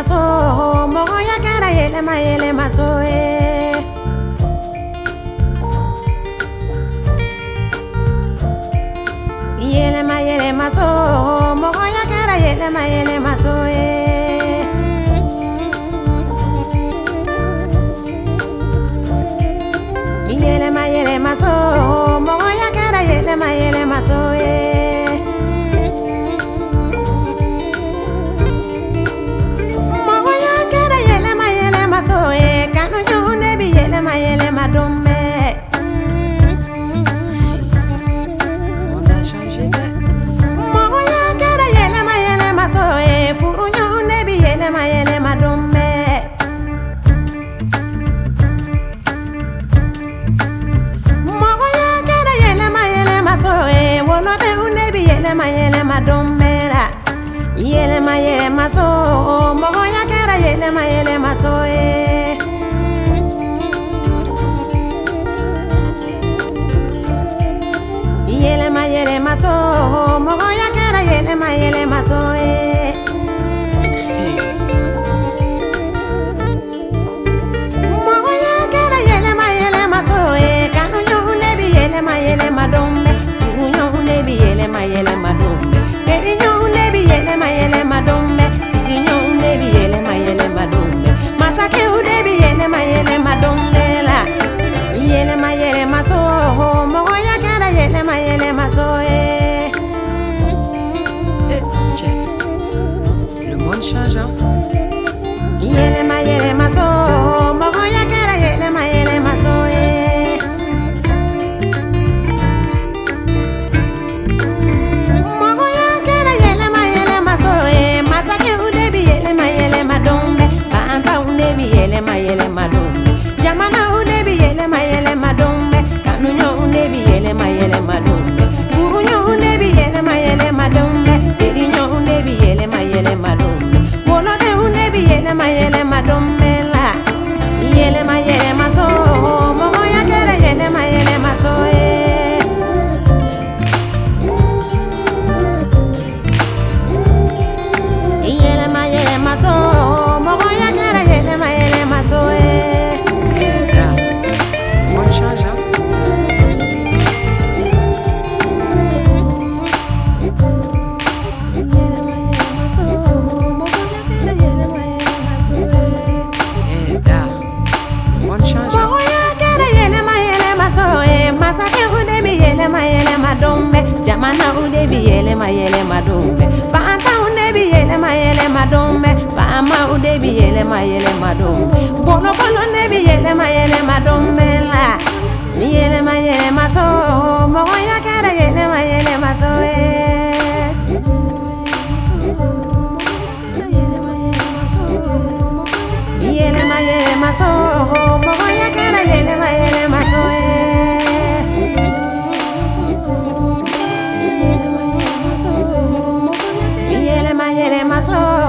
yɛlɛma yɛlɛma so mɔgɔya kɛra yɛlɛma yɛlɛma so ye yɛlɛma yɛlɛma so mɔgɔya kɛra yɛlɛma yɛlɛma so ye yɛlɛma yɛlɛma so mɔgɔya kɛra yɛlɛma yɛlɛma so ye ne bi yɛlɛma yɛlɛma don bɛɛ la yɛlɛma yɛlɛma so. Mɔgɔya kɛra yɛlɛma yɛlɛma so ye de bi yɛlɛma yɛlɛma don bɛ jamanaw de bi yɛlɛma yɛlɛma don bɛ fantanw de bi yɛlɛma yɛlɛma don bɛ faamaw de bi yɛlɛma yɛlɛma don bɛ bolokolo de bi yɛlɛma yɛlɛma don bɛ la yɛlɛma yɛlɛma so mɔgɔya kɛra yɛlɛma yɛlɛma so ye. yɛlɛma yɛlɛma so mɔgɔya kɛra yɛlɛma yɛlɛma so ye. yɛlɛma yɛlɛma so